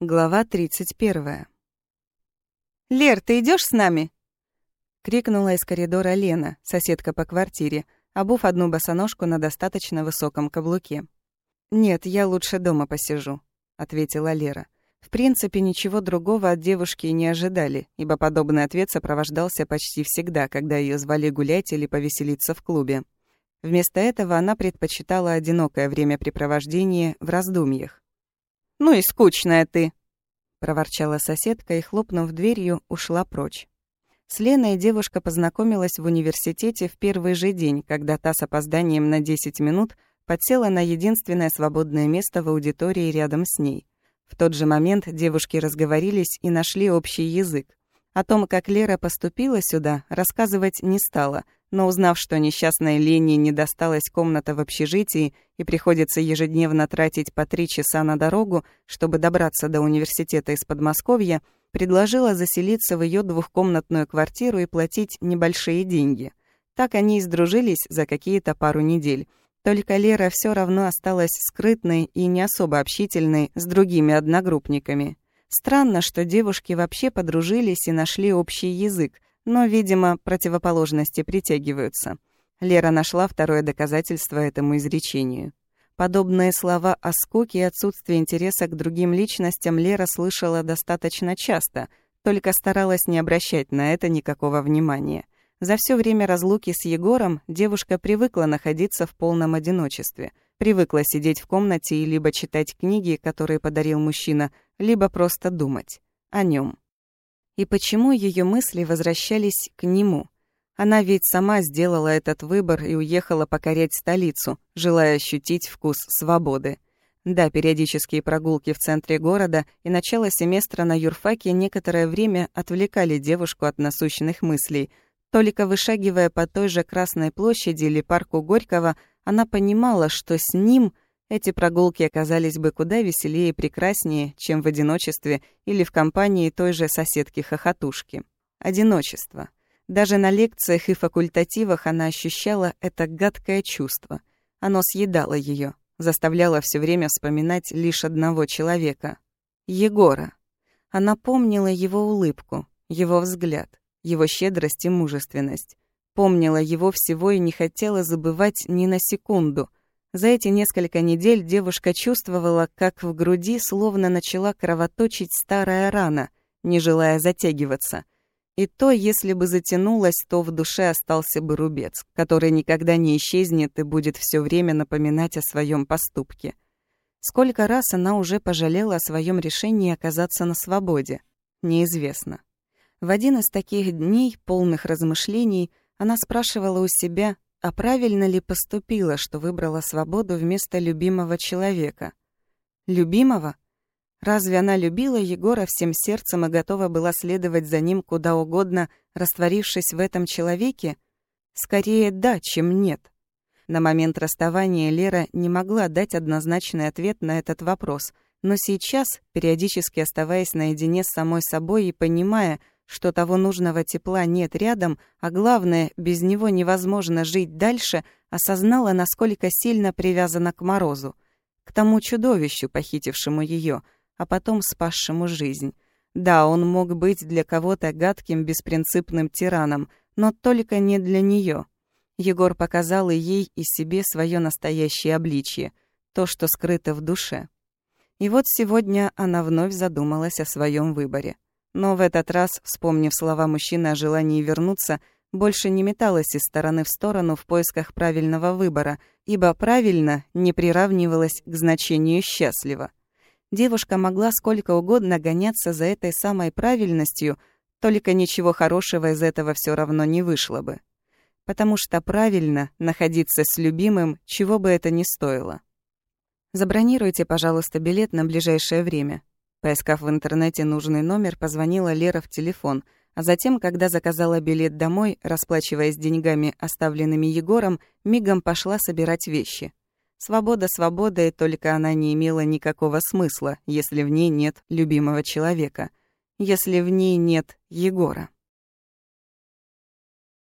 Глава 31. «Лер, ты идешь с нами?» — крикнула из коридора Лена, соседка по квартире, обув одну босоножку на достаточно высоком каблуке. «Нет, я лучше дома посижу», — ответила Лера. В принципе, ничего другого от девушки не ожидали, ибо подобный ответ сопровождался почти всегда, когда ее звали гулять или повеселиться в клубе. Вместо этого она предпочитала одинокое времяпрепровождение в раздумьях. «Ну и скучная ты!» — проворчала соседка и, хлопнув дверью, ушла прочь. С Леной девушка познакомилась в университете в первый же день, когда та с опозданием на 10 минут подсела на единственное свободное место в аудитории рядом с ней. В тот же момент девушки разговорились и нашли общий язык. О том, как Лера поступила сюда, рассказывать не стала, но узнав, что несчастной Лене не досталась комната в общежитии и приходится ежедневно тратить по три часа на дорогу, чтобы добраться до университета из Подмосковья, предложила заселиться в ее двухкомнатную квартиру и платить небольшие деньги. Так они и сдружились за какие-то пару недель. Только Лера все равно осталась скрытной и не особо общительной с другими одногруппниками. Странно, что девушки вообще подружились и нашли общий язык, но, видимо, противоположности притягиваются. Лера нашла второе доказательство этому изречению. Подобные слова о скуке и отсутствии интереса к другим личностям Лера слышала достаточно часто, только старалась не обращать на это никакого внимания. За все время разлуки с Егором девушка привыкла находиться в полном одиночестве, привыкла сидеть в комнате и либо читать книги, которые подарил мужчина, либо просто думать о нем. И почему ее мысли возвращались к нему? Она ведь сама сделала этот выбор и уехала покорять столицу, желая ощутить вкус свободы. Да, периодические прогулки в центре города и начало семестра на юрфаке некоторое время отвлекали девушку от насущных мыслей. Только вышагивая по той же Красной площади или парку Горького, она понимала, что с ним – эти прогулки оказались бы куда веселее и прекраснее, чем в одиночестве или в компании той же соседки-хохотушки. Одиночество. Даже на лекциях и факультативах она ощущала это гадкое чувство. Оно съедало ее, заставляло все время вспоминать лишь одного человека — Егора. Она помнила его улыбку, его взгляд, его щедрость и мужественность. Помнила его всего и не хотела забывать ни на секунду — за эти несколько недель девушка чувствовала, как в груди словно начала кровоточить старая рана, не желая затягиваться. И то, если бы затянулась, то в душе остался бы рубец, который никогда не исчезнет и будет все время напоминать о своем поступке. Сколько раз она уже пожалела о своем решении оказаться на свободе, неизвестно. В один из таких дней, полных размышлений, она спрашивала у себя, а правильно ли поступила, что выбрала свободу вместо любимого человека? Любимого? Разве она любила Егора всем сердцем и готова была следовать за ним куда угодно, растворившись в этом человеке? Скорее да, чем нет. На момент расставания Лера не могла дать однозначный ответ на этот вопрос, но сейчас, периодически оставаясь наедине с самой собой и понимая, что того нужного тепла нет рядом, а главное, без него невозможно жить дальше, осознала, насколько сильно привязана к Морозу, к тому чудовищу, похитившему ее, а потом спасшему жизнь. Да, он мог быть для кого-то гадким, беспринципным тираном, но только не для нее. Егор показал и ей, и себе свое настоящее обличье, то, что скрыто в душе. И вот сегодня она вновь задумалась о своем выборе. Но в этот раз, вспомнив слова мужчины о желании вернуться, больше не металась из стороны в сторону в поисках правильного выбора, ибо «правильно» не приравнивалось к значению «счастливо». Девушка могла сколько угодно гоняться за этой самой правильностью, только ничего хорошего из этого все равно не вышло бы. Потому что правильно находиться с любимым, чего бы это ни стоило. Забронируйте, пожалуйста, билет на ближайшее время. Поискав в интернете нужный номер, позвонила Лера в телефон, а затем, когда заказала билет домой, расплачиваясь деньгами, оставленными Егором, мигом пошла собирать вещи. Свобода свободой, только она не имела никакого смысла, если в ней нет любимого человека, если в ней нет Егора.